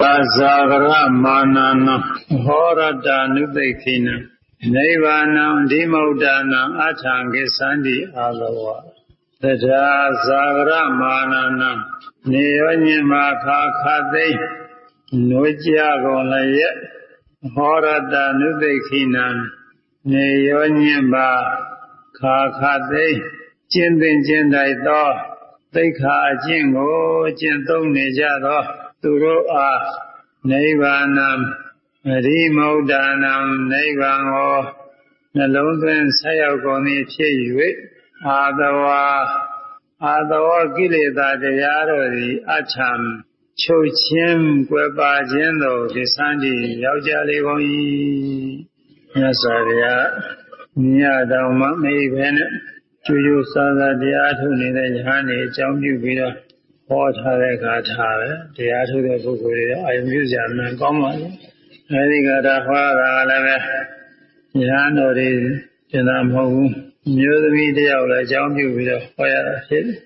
ပါဇာကရမာနာနဟောရတာနုသိခိနနိဗ္ဗာနံဒီမௌဒ္ဒနာအထံကိသန္တိအာလဝတထာဇာကရမာနာနနေယောညင်မာခါခသိနွေကြကုန်လည်းဟောရတာနုသိခိနနေယောညင်မာခါခသိကျင့်သင်ကျင့်တိုက်သောသိခာအကျင့်ကိုကျင့်သုံးနေကြသော သူတို့အားနိဗ္ဗာန်အရိမௌဒာနံနိဗ္ဗာန်ကိုနှလုံးသွင်းဆက်ရောက်ကုန်သည်ဖြစ်၍အာသဝအာသဝကိလေသာတရားတို့သည်အထံချုပ်ခြင်းကွယ်ပါခြင်းသို့ဒီစံဒီရောက်ကြလေကုန်၏မြတ်စွာဘုရားမြတ်တော်မှာမေးပဲနဲ့ကျူးကျူးဆာဆာတရားထုတ်နေတဲ့ယဟန်နေအကြောင်းပြုပြီးတော့ ဟောထားတဲ့ဂါထာပဲတရားထုတ်တဲ့ပုဂ္ဂိုလ်တွေအာယုပြုကြမှန်ကောင်းပါလေအဲဒီဂါထာဟောတာလည်းပဲယဟန်တော်တွေကျင်တာမဟုတ်ဘူးမျိုးသမီးတယောက်လည်းအကြောင်းပြုပြီးတော့ဟောရတာဖြစ်တယ်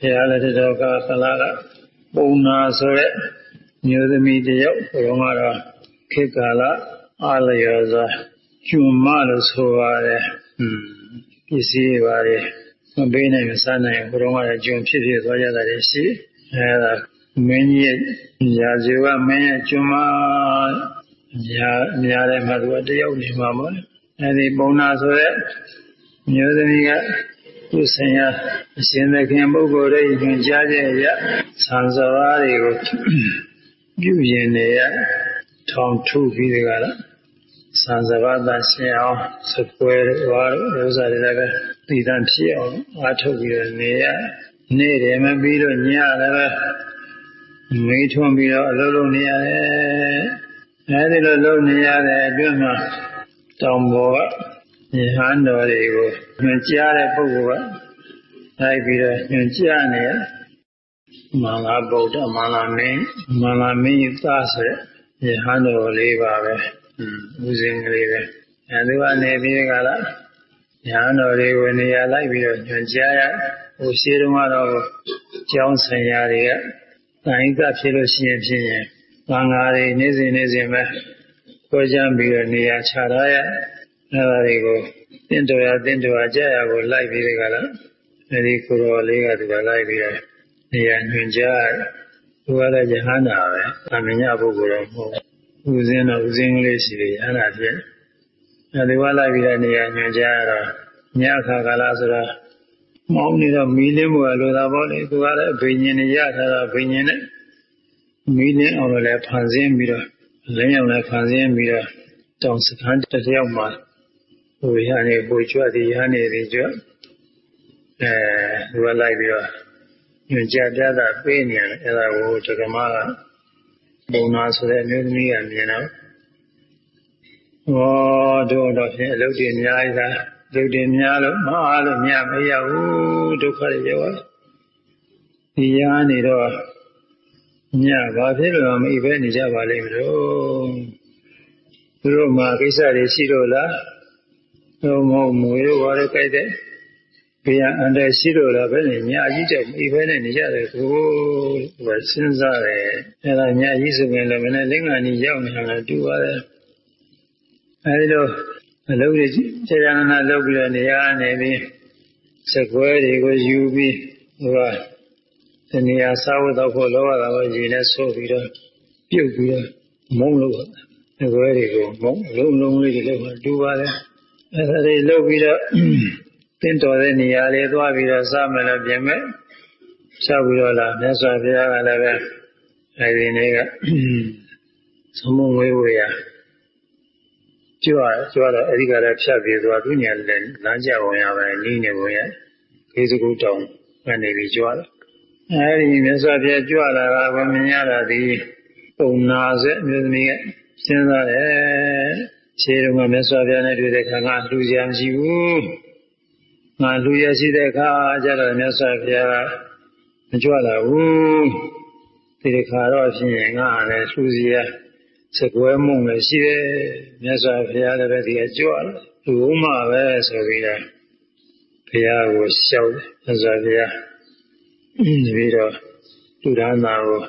ဘုရားလက်တော်ကသလာကပုံနာဆိုတဲ့မျိုးသမီးတယောက်ဘုရားကတော့ခေတ်ကာလအာလယောဇာကျွမ်းမလို့ဆိုပါတယ်อืมပစ္စည်းတွေပါတယ် မပေးနိုင်မစားနိုင်ဘုရားကလည်းကျွန်းဖြစ်ဖြစ်သွားကြတာရှိအဲဒါမင်းကြီးရဲ့ရာဇဝမင်းရဲ့ကျွန်းမများများတဲ့မှာသူကတယောက်နေမှာပေါ့အဲဒီပုံနာဆိုတဲ့မျိုးသမီးကသူ့ဆင်ရအရှင်သခင်ပုဂ္ဂိုလ်ရဲ့ညွှန်ကြားချက်အရဆံစဘာတွေကိုပြုရင်နေရထောင်ထုပြီးကြတာ ဆံစဘာသာရှင်အောင်စပွဲဝါဥစ္စာတွေလည်းပဲတည်တံ့ဖြစ်အောင်အားထုတ်ပြီးတော့နေရနေ့တယ်မပြီးတော့ညလည်းပဲမိထွန်းပြီးတော့အလုပ်လုပ်နေရတယ်အဲဒီလိုလုပ်နေရတဲ့အတွင်းမှာတောင်ပေါ်ကယဟန်တော်တွေကိုညွှန်ကြားတဲ့ပုဂ္ဂိုလ်ကလိုက်ပြီးတော့ညွှန်ကြားနေရမင်္ဂလာဗုဒ္ဓမင်္ဂလာမင်းမင်္ဂလာမင်းသားဆိုတဲ့ယဟန်တော်လေးပါပဲ ဦးစင်းကလေးပဲအဲဒီကနေပြီးကြလားယဟန်တော်တွေကိုနေရာလိုက်ပြီးတော့ညွှန်ကြားရဟိုရှိတုန်းကတော့ကျောင်းဆရာတွေကတိုင်းကဖြစ်လို့ရှိရင်ဖြစ်ရင်သံဃာတွေနေ့စဉ်နေ့စဉ်ပဲကိုကြမ်းပြီးတော့နေရာချထားရအဲဒါတွေကိုတင့်တော်ရတင့်တော်ရကြာရကိုလိုက်ပြီးကြလားအဲဒီကိုတော်လေးကသူကလိုက်ပြီးတော့နေရာညွှန်ကြားသူကလည်းယဟန္တာပဲအမြင်ပုဂ္ဂိုလ်တော့မဟုတ် ဦးစင်းတော့ဦးစင်းကလေးရှိတယ်ယဟန္တာဖြစ်အဲဒီကလိုက်ပြီးတော့နေရာညွှန်ကြားရတော့ညအခါကာလဆိုတော့မောင်းနေတော့မီးလင်းမှုကလိုတာပေါ့လေသူကလည်းဘိညာဉ်နဲ့ရထားတာဘိညာဉ်နဲ့မီးလင်းအောင်လည်းဖန်ဆင်းပြီးတော့လင်းအောင်လည်းဖန်ဆင်းပြီးတော့တောင်စခန်းတစ်ယောက်မှာဟိုရနေပူကြွသည်ရနေသည်ကြွအဲသူကလိုက်ပြီးတော့ညွှန်ကြားပြတာပေးနေတယ်အဲဒါကိုတက္ကမက ပုံနာဆိုတဲ့အမျိုးသမီးကမြင်တော့ဟောတို့တော့ဖြင့်အလုပ်တွေအများကြီးသာဒုက္ခများလို့မအားလို့ညမရဘူးဒုက္ခတွေရောက်ဒီရနေတော့ညဘာဖြစ်လို့မအိပဲနေကြပါလိမ့်မလို့သူတို့မှာကိစ္စတွေရှိတော့လားတော့မဟုတ်မွေတော့ဘာလဲကြိုက်တဲ့ ဘေးအန္တရာယ်ရှိတော့လားပဲညအကြီးတဲ့အိပဲနဲ့နေကြတယ်ကိုဟိုစဉ်းစားတယ်အဲဒါညအကြီးဆိုရင်လည်းမနေ့လင်းကနေရောက်နေတာလည်းတူပါတယ်အဲဒီတော့အလုပ်တွေခြေရနာလုပ်ပြီးတော့နေရနေပြီးစကွဲတွေကိုယူပြီးဟိုကတနေရာစားဝတ်တော့ဖို့လောရတာကိုရေနဲ့ဆိုးပြီးတော့ပြုတ်ပြီးတော့မုံလို့စကွဲတွေကိုမုံလုံးလုံးလေးတွေလောက်တူပါတယ်အဲဒါတွေလုပ်ပြီးတော့ တင်းတော်တဲ့နေရာလေးသွားပြီးတော့စားမယ်လို့ပြင်မဲ့ဆက်ပြီးတော့လာမြတ်စွာဘုရားကလည်းပဲအဲဒီနေ့ကသမုံဝေးဝေးရကြွကြွတော့အဲဒီကလည်းဖြတ်ပြီးသွားသူညာလည်းလမ်းကြဝင်ရပဲနီးနေဝင်ရခေစကုတောင်ကနေပြီးကြွတော့အဲဒီမြတ်စွာဘုရားကြွလာတာကိုမြင်ရတာဒီပုံနာစေမြို့သမီးကစဉ်းစားတယ်ခြေတုံးကမြတ်စွာဘုရားနဲ့တွေ့တဲ့ခါကလူစရာမရှိဘူး ငါလူရရှိတဲ့အခါကျတော့မြတ်စွာဘုရားမကြွလာဘူးဒီခါတော့ဖြစ်ရင်ငါလည်းလူစရာစကွဲမှုလည်းရှိတယ်မြတ်စွာဘုရားလည်းပဲဒီကကြွလာလူမှပဲဆိုပြီးတော့ဘုရားကိုရှောက်မြတ်စွာဘုရားပြီးတော့လူဒါနာကို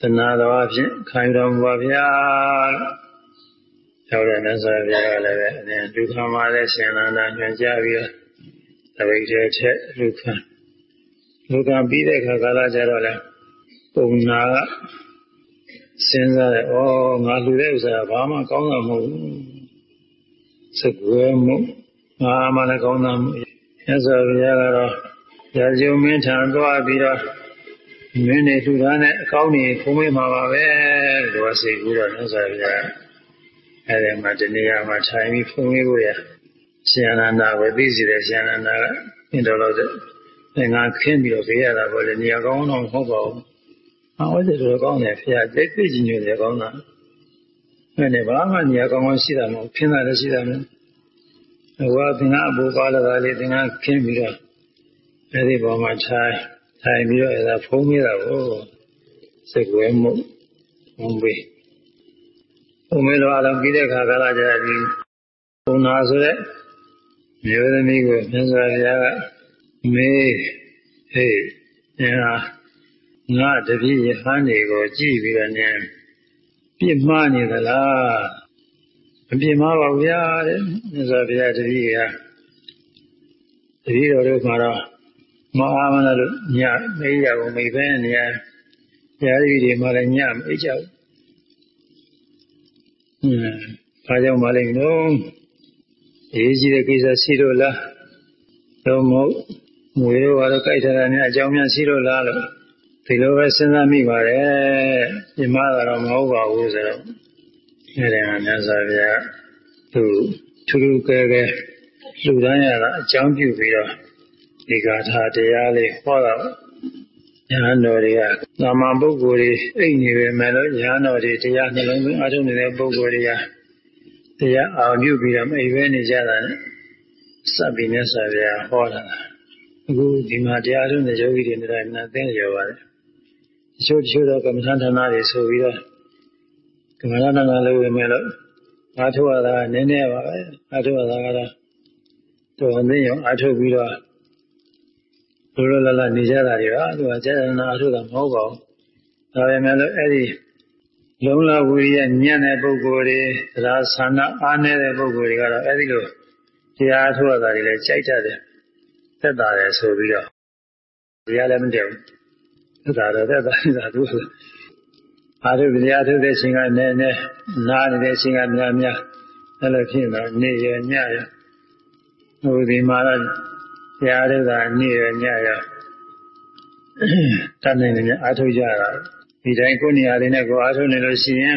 တဏှာတော်အဖြစ်ခံယူတော်မူပါဗျာရောက်တဲ့မြတ်စွာဘုရားကလည်းပဲအဲဒုက္ခမှာလည်းရှင်လာတာညွှန်ကြားပြီးတော့ တပိတ်တဲ့ချက်ဒုက္ခဒုက္ခပြီးတဲ့အခါကာလကျတော့လေပုံနာကစဉ်းစားတယ်ဩငါလူတဲ့ဥစ္စာဘာမှကောင်းတာမဟုတ်ဘူးစကွယ်မှုငါမှလည်းကောင်းတာမဟုတ်မြတ်စွာဘုရားကတော့ရာဇုံမင်းထံသွားပြီးတော့မင်းနေလူသားနဲ့အကောင်းကြီးခုံးမေးမှာပါပဲလို့စိတ်ကူးတော့မြတ်စွာဘုရားအဲဒီမှာတနေရာမှာထိုင်ပြီးဖုံးလေးကိုရ ရှင်အနန္ဒဝေသိစီတဲ့ရှင်အနန္ဒကပြင်းတော်လို့တဲ့ငါခင်းပြီးတော့ပေးရတာပေါ့လေနေရာကောင်းတော့မဟုတ်ပါဘူး။အော်ဒီလိုကောင်းတယ်ဖရာတိတ်သိကြီးညိုတယ်ကောင်းတာ။အဲ့ဒီဘာမှနေရာကောင်းကောင်းရှိတာမဟုတ်ခင်းတာလည်းရှိတာမဟုတ်။ဟိုကသင်္ကအဘူပါလာတာလေသင်္ကခင်းပြီးတော့အဲ့ဒီပေါ်မှာထိုင်ထိုင်ပြီးတော့အဲ့ဒါဖုံးမိတာကိုစိတ်ဝဲမှုဘုံပေးဘုံမဲတော်အလုံးပြီးတဲ့ခါကလာကြပြီဘုံနာဆိုတဲ့ မျိုးသမီးကိုမြတ်စွာဘုရားကမေးဟေးညာငါတပည့်ရဟန်းတွေကိုကြည့်ပြီးတော့နင်ပြစ်မှားနေသလားမပြစ်မှားပါဘူးဗျာတဲ့မြတ်စွာဘုရားတပည့်ကတပည့်တော်တို့မှာတော့မအားမလို့ညမေးရဘူးမိပဲနေရရာဒီတွေမှလည်းညမအိတ်ကြဘူးဟွန်းဘာကြောင့်မလဲနော် အေးကြီးတဲ့ကိစ္စရှိလို့လားတော့မဟုတ်ငွေတော့ကတော့ကြိုက်ထားတာများအကြောင်းများရှိလို့လားလို့ဒီလိုပဲစဉ်းစားမိပါတယ်ပြမကတော့မဟုတ်ပါဘူးဆိုတော့အဲဒီမှာမြတ်စွာဘုရားသူထူးထူးကဲကဲလူတိုင်းရတာအကြောင်းပြုပြီးတော့ဒီဂါထာတရားလေးဟောတာညာတော်တွေကနာမပုဂ္ဂိုလ်တွေအိတ်နေပဲမဲ့လို့ညာတော်တွေတရားနှလုံးသွင်းအထုံးနေတဲ့ပုဂ္ဂိုလ်တွေက တရားအောင်ပြုပြီးတော့အိပ်ပဲနေကြတာနဲ့စပ်ပြီးမြတ်စွာဘုရားဟောတာအခုဒီမှာတရားထုံးတဲ့ယောဂီတွေနဲ့နာသိနေကြပါတယ်တချို့တချို့တော့ကမ္မဋ္ဌာန်းဌာနတွေဆိုပြီးတော့ကမ္မဋ္ဌာန်းဌာနလို့ဝင်မဲ့လို့အားထုတ်ရတာနည်းနည်းပါပဲအားထုတ်ရတာကတော့တော်အသိအောင်အားထုတ်ပြီးတော့လိုလိုလားလားနေကြတာတွေပါသူကစေတနာအားထုတ်တာမဟုတ်ပါဘူးဒါပေမဲ့လို့အဲ့ဒီ လုံးလာဝိရိယညံ့တဲ့ပုဂ္ဂိုလ်တွေသရာဆန္ဒအားနည်းတဲ့ပုဂ္ဂိုလ်တွေကတော့အဲ့ဒီလိုတရားထုတ်ရတာတွေလည်းကြိုက်ကြတယ်သက်သာတယ်ဆိုပြီးတော့တရားလည်းမတည့်ဘူးသက်သာတော့သက်သာနေတာသူအားထုတ်တရားထုတ်တဲ့ချိန်ကနည်းနည်းနားနေတဲ့ချိန်ကများများအဲ့လိုဖြစ်တော့နေရညရဟိုဒီမှာတော့တရားထုတ်တာနေရညရတတ်နိုင်နေအားထုတ်ကြတာ ဒီတိုင်းကိုယ်နေရာတွေနဲ့ကိုအားထုတ်နေလို့ရှိရင်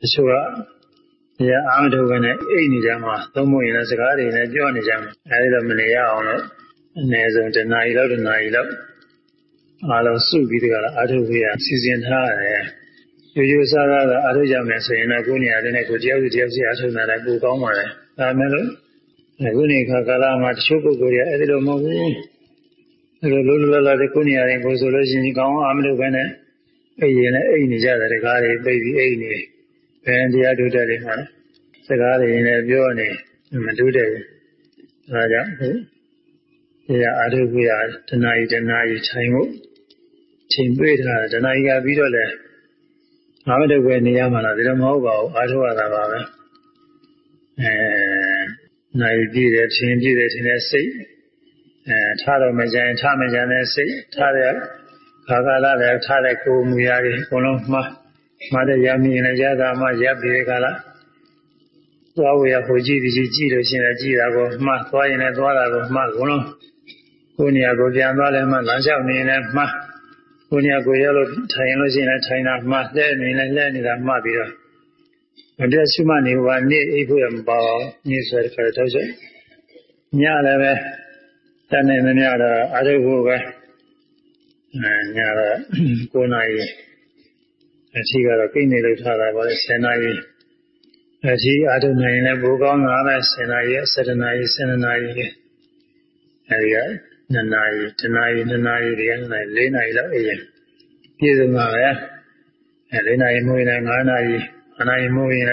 တချို့ကတရားအားထုတ်ကနေအိတ်နေကြမှာသုံးမရင်လည်းစကားတွေနဲ့ပြောနေကြမှာအဲဒီတော့မနေရအောင်လို့အနည်းဆုံးတနာရီလောက်တနာရီလောက်အားလုံးစုပြီးတကလားအားထုတ်ပြီးရစီစဉ်ထားရတယ်ရိုးရိုးစားစားကအားထုတ်ကြမယ်ဆိုရင်တော့ကိုယ်နေရာတွေနဲ့ကိုယ်တရားစီတရားစီအားထုတ်နေတာလည်းပိုကောင်းပါတယ်ဒါမဲ့လို့အခုနေခါကာလမှာတချို့ပုဂ္ဂိုလ်တွေအဲဒီလိုမဟုတ်ဘူးအဲလိုလိုလိုလာတဲ့ကိုယ်နေရာတွေကိုဆိုလို့ရှိရင်ကောင်းအားမလုပ်ဘဲနဲ့ အိမ်ရင်လည်းအိမ်နေကြတယ်တကားတွေပိတ်ပြီးအိမ်နေဘယ်တရားတို့တယ်လေမှာစကားတွေလည်းပြောနေမတို့တယ်ဒါကြောင့်ဒီအာထုပ်ရတဏှာကြီးတဏှာကြီးခြိုင်ဖို့ချိန်ပြေးထားတဏှာကြီးကပြီးတော့လည်းငါမတုတ်ပဲနေရမှာလားဒါတော့မဟုတ်ပါဘူးအာထုပ်ရတာပါပဲအဲနိုင်ပြည့်တယ်ထင်ပြည့်တယ်ထင်တဲ့စိတ်အဲထားတော့မကြရင်ထားမကြတဲ့စိတ်ထားတဲ့ ခါကာလလည်းထားတဲ့ကိုယ်မူရာတွေအကုန်လုံးမှားမှားတဲ့ရမင်းလည်းရတာမှရပ်ပြီးခါလာသွားဝေရဟိုကြည့်ဒီကြည့်ကြည့်လို့ရှိရင်ကြည့်တာကိုမှားသွားရင်လည်းသွားတာကိုမှားကုန်လုံးကိုယ်နေရာကိုပြန်သွားလည်းမှလမ်းလျှောက်နေလည်းမှားကိုယ်နေရာကိုရောက်လို့ထိုင်လို့ရှိရင်လည်းထိုင်တာမှားလဲနေလည်းလဲနေတာမှားပြီးတော့မပြတ်ရှိမှနေပါနေအိပ်ဖို့ရမပါဘူးနေဆိုတဲ့ခါတော့ဆိုညလည်းပဲတန်နေမများတော့အရုပ်ဖို့ပဲ ညတော့9နာရီအထီးကတော့ကိနေလို့ထားတာပါလေ10နာရီအထီးအာထုနိုင်လည်းဘိုးကောင်းတာပဲ10နာရီ17နာရီ17နာရီအဲဒီက2နာရီ2နာရီ2နာရီဒီက2နာရီ4နာရီလောက်အေးရင်ပြည့်စုံပါပဲအဲ4နာရီမိုးရင်5နာရီ5နာရီမိုးရင်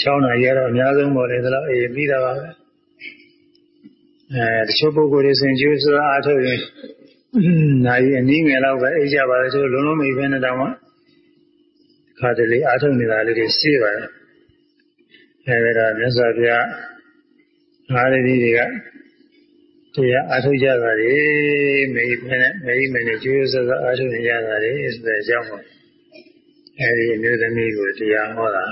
6နာရီကတော့အများဆုံးပေါ်လေဒါတော့အေးပြီးတာပါပဲအဲတချို့ပုဂ္ဂိုလ်တွေဆိုရင်ကျိုးစွာအားထုတ်ရင် နိုင်အနည်းငယ်လောက်ပဲအိပ်ကြပါလေဆိုလုံးလုံးမိပဲနဲ့တောင်မှခါတလေအားထုတ်နေတာလေးတွေရှိပါတယ်အဲဒါမြတ်စွာဘုရားအားရည်တွေကတရားအားထုတ်ကြတာလေမေမနဲ့မေမနဲ့ကျိုးစကားအားထုတ်နေကြတာလေဆိုတဲ့အကြောင်းပေါ့အဲဒီအမျိုးသမီးကိုတရားဟောတာ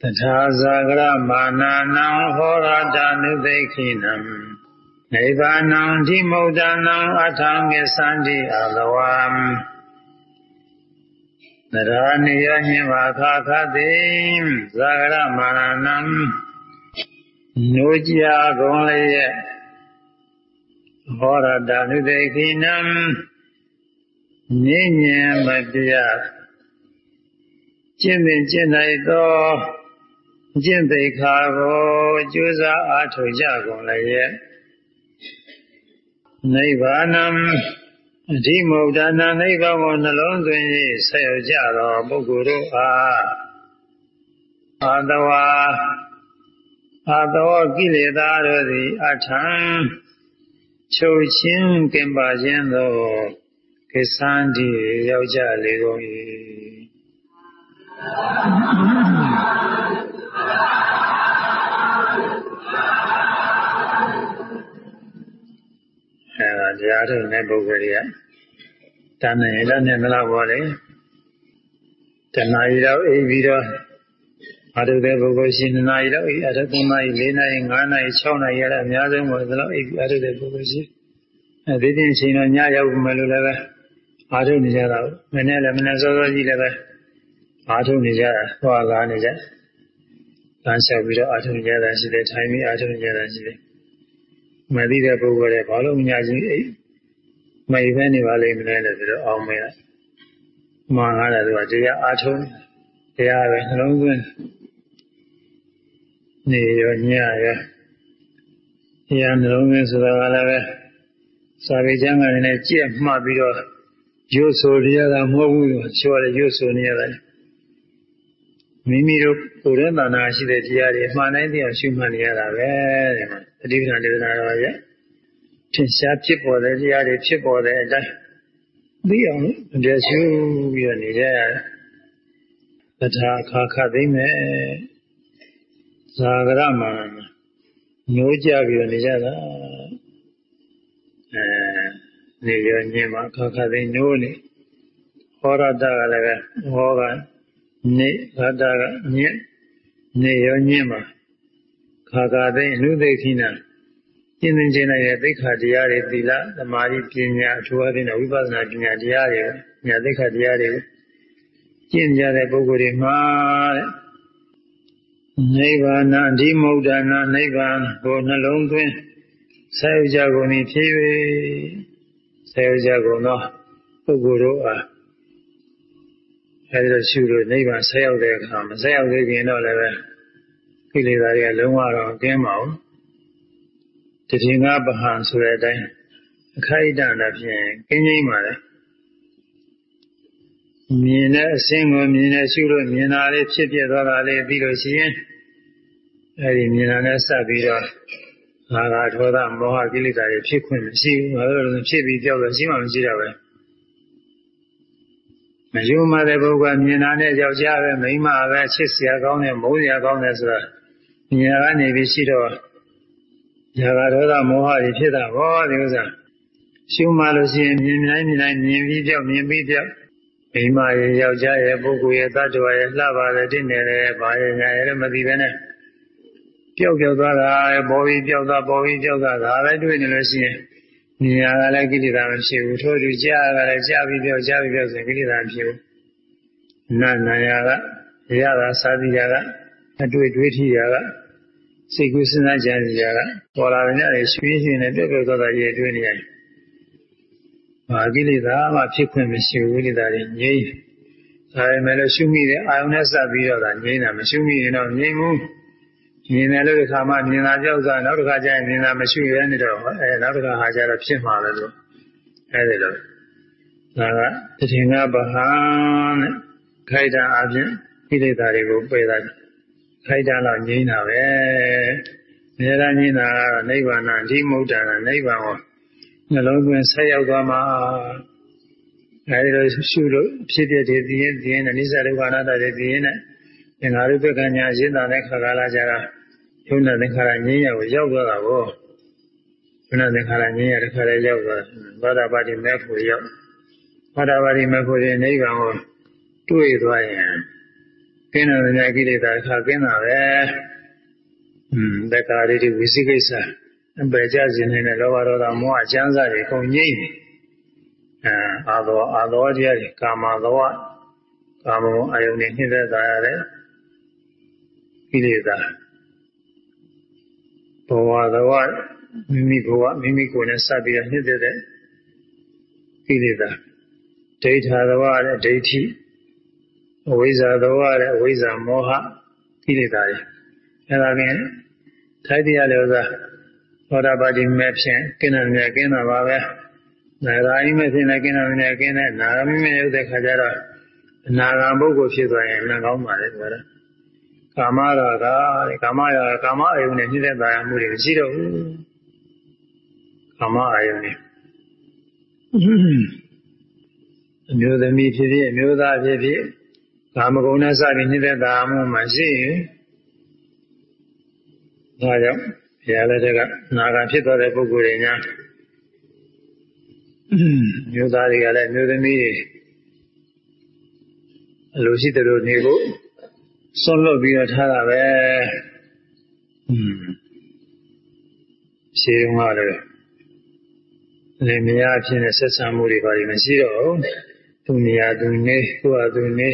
တထာဇာကရမာနာနံဟောရတာနုသိခိနံ နိဗ္ဗာနံဓိမုဒ္ဒနာအထာငေသန္တိအလဝံနရာနိယညင်ပါခါခတိဇာကရမာနာနံညိုကြကုန်လည်းရဲ့ဟောရတာနုသိခိနံငြိညံမပြကျင့်ပင်ကျင့်နိုင်သောကျင့်သိခါကိုကြိုးစားအားထုတ်ကြကုန်လည်းရဲ့ နိဗ္ဗာန်အဓိမုဒ္ဒနာနိဗ္ဗာန်ကိုနှလုံးသွင်း၍ဆက်ရောက်ကြသောပုဂ္ဂိုလ်တို့အားအာတဝါအာသောကိလေသာတို့သည်အထံချုပ်ချင်းကင်ပါခြင်းသောကိသန္တိရောက်ကြလေကုန်၏ အဲဒါတရားထုတ်တဲ့ပုဂ္ဂိုလ်တွေကတဏှာရတဲ့နဲ့မလားပေါ်လေတဏှာရတော့အိပ်ပြီးတော့အထုတဲ့ပုဂ္ဂိုလ်ရှိ2နာရီတော့အိပ်အထု3နာရီ4နာရီ5နာရီ6နာရီရတဲ့အများဆုံးပေါ့ဒါတော့အိပ်ပြီးအထုတဲ့ပုဂ္ဂိုလ်ရှိအဲဒီတင်အချိန်တော့ညရောက်မယ်လို့လည်းပဲအာထုနေကြတာမနေ့လည်းမနေ့စောစောကြီးလည်းပဲအာထုနေကြတာဟောလာနေကြလမ်းလျှောက်ပြီးတော့အာထုနေကြတာရှိတယ်ထိုင်ပြီးအာထုနေကြတာရှိတယ် မသိတဲ့ပုဂ္ဂိုလ်တွေဘာလို့ညကြီးအိပ်မိပဲနေပါလိမ့်မလဲလို့ပြီးတော့အောင်းမေးတာမှန်ကားတယ်သူကတရားအာထုတရားပဲနှလုံးသွင်းနေရောညရောတရားနှလုံးသွင်းဆိုတာကလည်းပဲစာပေကျမ်းကနေနဲ့ကြက်မှတ်ပြီးတော့ရွတ်ဆိုရတာမဟုတ်ဘူးချောတယ်ရွတ်ဆိုနေရတယ် မိမိတို့ကိုယ်ရတနာရှိတဲ့တရားတွေအမှန်တိုင်းသိအောင်ရှုမှတ်နေရတာပဲတဲ့မှာအဓိပ္ပာယ်ဒေသနာတော်ရဲ့ထင်ရှားဖြစ်ပေါ်တဲ့တရားတွေဖြစ်ပေါ်တဲ့အတိုင်းသိအောင်အပြည့်ရှုပြီးတော့နေကြရတယ်တထာခါခသိမ့်မယ်ဇာဂရမှာညိုးကြပြီးတော့နေကြတာအဲနေရညင်မှာခါခသိညိုးနေဟောရတကလည်းပဲဟောက နေရတကညင်နေရညင်မှာခါခသိအနုသိခိနာကျင့်သင်ခြင်းရဲ့သိက္ခာတရားတွေသီလသမာဓိပညာအထူးအသဖြင့်ဝိပဿနာပညာတရားတွေညာသိက္ခာတရားတွေကျင့်ကြတဲ့ပုဂ္ဂိုလ်တွေမှာတဲ့နိဗ္ဗာန်အဓိမုဒ္ဒနာနိဗ္ဗာန်ကိုနှလုံးသွင်းဆက်ကြကုန်၏ဖြစ်၍ဆက်ကြကုန်သောပုဂ္ဂိုလ်တို့အား အဲဒီတော့ရှုလို့နိဗ္ဗာန်ဆက်ရောက်တဲ့အခါမဆက်ရောက်သေးခင်တော့လည်းပဲကိလေသာတွေကလုံးဝတော့ကင်းပါဘူးတတိငါပဟံဆိုတဲ့အတိုင်းအခိုက်အတန့်နဲ့ဖြင့်ကင်းငိမ့်ပါလေမြင်တဲ့အစင်းကိုမြင်တဲ့ရှုလို့မြင်တာလေးဖြစ်ပြသွားတာလေးပြီးလို့ရှိရင်အဲဒီမြင်တာနဲ့စပ်ပြီးတော့ငါကဒေါသမောဟကိလေသာတွေဖြစ်ခွင့်မရှိဘူး။ဘာလို့လဲဖြစ်ပြီးကြောက်လို့ရှိမှမရှိတော့ပဲ။ မယုံမှတဲ့ပုဂ္ဂိုလ်မြင်တာနဲ့ယောက်ျားပဲမိန်းမပဲချစ်စရာကောင်းတယ်မုန်းစရာကောင်းတယ်ဆိုတာမြင်ရကနေပြီးရှိတော့ဇာကဒေါသမောဟတွေဖြစ်တာဟောဒီဥစ္စာရှုမှလို့ရှိရင်မြင်နိုင်မြင်နိုင်မြင်ပြီးကြောက်မြင်ပြီးကြောက်မိန်းမရဲ့ယောက်ျားရဲ့ပုဂ္ဂိုလ်ရဲ့တ attva ရဲ့လှပါတယ်တင့်တယ်လေဘာရဲ့ညာရဲ့မသိပဲနဲ့ပျောက်ပျောက်သွားတာပေါ်ပြီးပျောက်သွားပေါ်ပြီးပျောက်သွားဒါပဲတွေ့နေလို့ရှိရင် ဉာဏ်ကလည်းကိလေသာမရှိဘူးထို့တူကြားကလည်းကြားပြီးပျောက်ကြားပြီးပျောက်ဆိုကိလေသာမရှိဘူးနာနာယာကရတာစာတိယာကအတွေ့တွေးထီယာကစိတ်ကူးစဉ်းစားကြံစီယာကပေါ်လာတဲ့ညတွေရွှေးရှင်နဲ့ပျောက်ပျောက်သွားတာရဲ့တွေ့နေရတယ်ဘာကိလေသာမှဖြစ်ခွင့်မရှိဘူးကိလေသာတွေငြိမ်းဒါပေမဲ့လို့ရှုမိတဲ့အာယုန်နဲ့စပ်ပြီးတော့ဒါငြိမ်းတာမရှုမိရင်တော့ငြိမ်းဘူး မြင်တယ်လို့ဒီခါမှမြင်တာကြောက်စားနောက်တစ်ခါကျရင်မြင်တာမရှိရနေတော့အဲနောက်တစ်ခါဟာကျတော့ဖြစ်မှာပဲလို့အဲဒီလိုဒါကတတိငါဘဟံတဲ့ခိုက်တာအပြင်ဣတိတာတွေကိုပယ်တာခိုက်တာတော့ငြိမ်းတာပဲနေရာငြိမ်းတာကတော့နိဗ္ဗာန်အဓိမုဒ္ဒနာနိဗ္ဗာန်ကိုနှလုံးသွင်းဆက်ရောက်သွားမှာအဲဒီလိုရှုလို့ဖြစ်ဖြစ်ဒီသိရင်သိရင်နိစ္စဒုက္ခအနတ္တတွေသိရင်နဲ့သင်္ဃာရုပ္ပကညာရှင်းတာတဲ့ခါကာလကြာတာ ယုံနာသင်္ခါရငြင်းရကိုရောက်သွားတာကိုယုံနာသင်္ခါရငြင်းရတခါလေးရောက်သွားသောတာပတိမေဖို့ရောက်သောတာပတိမေဖို့ရင်နိဗ္ဗာန်ကိုတွေ့သွားရင်ကင်းတဲ့ကိလေသာခါကင်းတာပဲอืมတက္ကာရိတိဝိသိကိစ္စအပေကြခြင်းနဲ့လောဘဒေါသမောဟအကျမ်းစာတွေကုန်ငြိမ့်အဲအာသောအာသောတရားတွေကာမသောကာမဂုဏ်အယုန်နဲ့နှိမ့်သက်သာရတဲ့ကိလေသာ ဘဝသောမိမိဘဝမိမိကိုယ်နဲ့စပ်ပြီးနှိမ့်သက်တဲ့ကိလေသာဒိဋ္ဌာသောတဲ့ဒိဋ္ဌိအဝိဇ္ဇာသောတဲ့အဝိဇ္ဇာမောဟကိလေသာတွေအဲဒါကထိုက်တရားလေဥစ္စာသောတာပတိမဲ့ဖြင့်ကိဏ္ဍမြဲကင်းတာပါပဲနာဂာအိမဲ့ဖြင့်လည်းကိဏ္ဍမြဲကင်းတဲ့နာဂမိမဲ့ရုပ်တဲ့ခါကျတော့အနာဂံပုဂ္ဂိုလ်ဖြစ်သွားရင်လည်းကောင်းပါလေကွာ ကာမရာဂကာမရာကာမအယုန်နဲ့နှိမ့်သက်တာမှုတွေမရှိတော့ဘူးကာမအယုန်နဲ့အမျိုးသမီးဖြစ်ဖြစ်အမျိုးသားဖြစ်ဖြစ်ကာမဂုဏ်နဲ့စပြီးနှိမ့်သက်တာမှုမရှိရင်ဒါကြောင့်ဘုရားလက်ထက်ကနာဂံဖြစ်သွားတဲ့ပုဂ္ဂိုလ်တွေညာမျိုးသားတွေကလည်းမျိုးသမီးတွေအလိုရှိတဲ့လိုနေဖို့ ဆွန့်လွတ်ပြီးတော့ထားတာပဲ။อืมရှင်းတော့လည်းလေမယားဖြစ်တဲ့ဆက်ဆံမှုတွေပါလိမ့်မရှိတော့ဘူး။သူနေရာသူနေကိုယ်ဟာသူနေ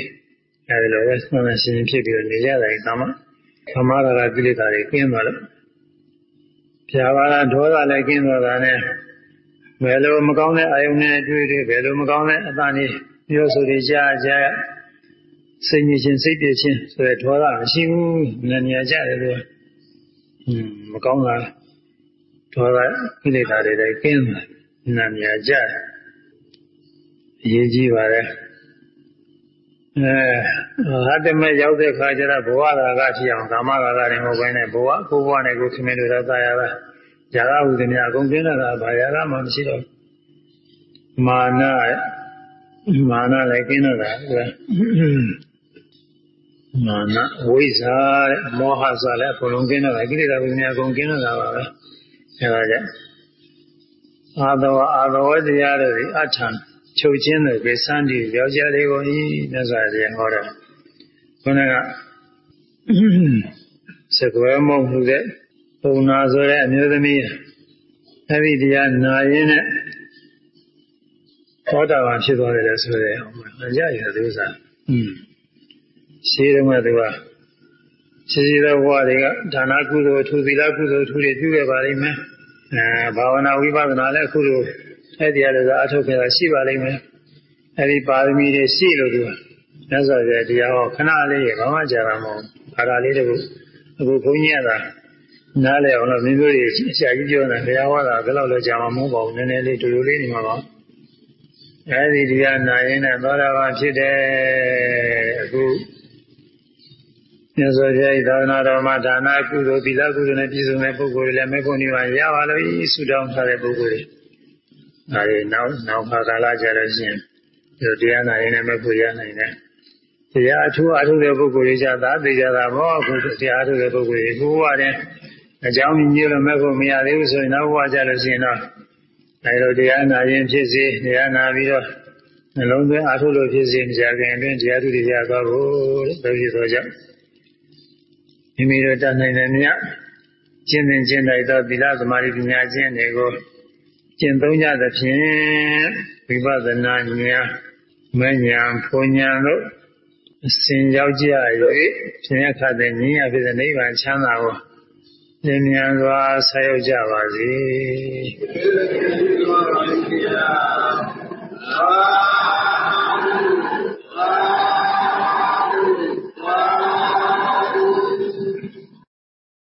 အဲဒီလိုပဲဆွမ်းဆင်းဖြစ်ပြီးတော့နေရတဲ့အခါမှာသမာဓိကကိလေသာတွေကင်းသွားလို့ဖြာပါလားဒေါသလည်းကင်းသွားတာနဲ့ဘယ်လိုမကောင်းတဲ့အာယုန်နဲ့တွေ့တွေ့ဘယ်လိုမကောင်းတဲ့အတန်ကြီးပြောဆိုနေကြကြ စိတ်ညစ်ခြင်းစိတ်ပြည့်ခြင်းဆိုတဲ့ဒေါသမရှိဘူးနည်းနည်းကြတယ်လို့မကောင်းတာဒေါသကိလေသာတွေလည်းကင်းတယ်နာမည်ကြတယ်အရေးကြီးပါတယ်အဲဟာတမဲရောက်တဲ့ခါကျတော့ဘဝရာဂဖြစ်အောင်ကာမရာဂတွေမဟုတ်ဘဲနဲ့ဘဝကိုဘဝနဲ့ကိုခင်မင်းတို့သာရတာဇာကဟုသမျှအကုန်ပြင်းတာဘာရာဂမှမရှိတော့မာနမာနလည်းကင်းတော့တာကွာ မာနဝိဇ္ဇာမောဟစလည်းအကုန်လုံးကင်းတော့တာကိလေသာဝိညာဉ်အကုန်ကင်းတော့တာပါပဲအဲဒါကြောင့်အာသောအာသောတရားတွေအထံချုပ်ချင်းတဲ့ကိစ္စန်ဒီယောက်ျားလေးကိုဤမြတ်စွာဘုရားဟောတယ်ခုနကစကွယ်မုံမှုတဲ့ပုံနာဆိုတဲ့အမျိုးသမီးအဲ့ဒီတရားနာရင်းနဲ့သောတာပန်ဖြစ်သွားတယ်ဆိုတဲ့ဟောရရတဲ့ဥစ္စာอืม ရှိတယ်မဲ့သူကရှိရှိသောဘဝတွေကဒါနကုသိုလ်ထူသီလကုသိုလ်ထူတွေပြုခဲ့ပါလိမ့်မယ်အဲဘာဝနာဝိပဿနာလည်းအခုလိုအဲ့ဒီအရသာအထုတ်ခဲ့တာရှိပါလိမ့်မယ်အဲ့ဒီပါရမီတွေရှိလို့သူကမြတ်စွာဘုရားတရားဟောခဏလေးဘာမှကြာတာမဟုတ်ဘူးအားဒါလေးတခုအခုဘုန်းကြီးကနားလည်အောင်လို့မိမျိုးတွေဆရာကြီးပြောနေတာတရားဟောတာဘယ်လောက်လဲကြာမှာမဟုတ်ပါဘူးနည်းနည်းလေးတူတူလေးနေမှာပါအဲဒီတရားနာရင်နဲ့သောတာပန်ဖြစ်တယ်အခု မြတ်စွာဘုရားသာသနာတော်မှာဒါနကုသိုလ်သီလကုသိုလ်နဲ့ပြည့်စုံတဲ့ပုဂ္ဂိုလ်တွေလည်းမေဖို့နေပါရပါလို့ဆုတောင်းထားတဲ့ပုဂ္ဂိုလ်တွေအဲဒီနောက်နောက်ခါကာလကြလို့ရှိရင်ဒီတရားနာရင်လည်းမေဖို့ရနိုင်တယ်တရားအထူးအထူးတဲ့ပုဂ္ဂိုလ်တွေကြသာသိကြတာဘောအခုတရားအထူးတဲ့ပုဂ္ဂိုလ်တွေကိုဘဝတဲ့အကြောင်းညွှန်လို့မဲ့ဖို့မရသေးဘူးဆိုရင်နောက်ဘဝကြလို့ရှိရင်တော့အဲလိုတရားနာရင်ဖြစ်စေတရားနာပြီးတော့နှလုံးသွင်းအထုလို့ဖြစ်စေကြာခင်အတွင်းတရားသူတွေရသွားဖို့တဲ့ဖြစ်သောကြောင့် မိမိတို့တတ်နိုင်တဲ့မြတ်ကျင့်သင်ကျင့်တိုက်သောသီလသမာဓိပညာကျင့်တွေကိုကျင့်သုံးကြသဖြင့်ဝိပဿနာဉာဏ်မဉဏ်ဖုန်ဉာဏ်တို့အစဉ်ရောက်ကြ၍ဖြင့်အခါတဲ့ဉာဏ်ဖြစ်တဲ့နိဗ္ဗာန်ချမ်းသာကိုဉာဏ်ဉာဏ်စွာဆက်ရောက်ကြပါစေ။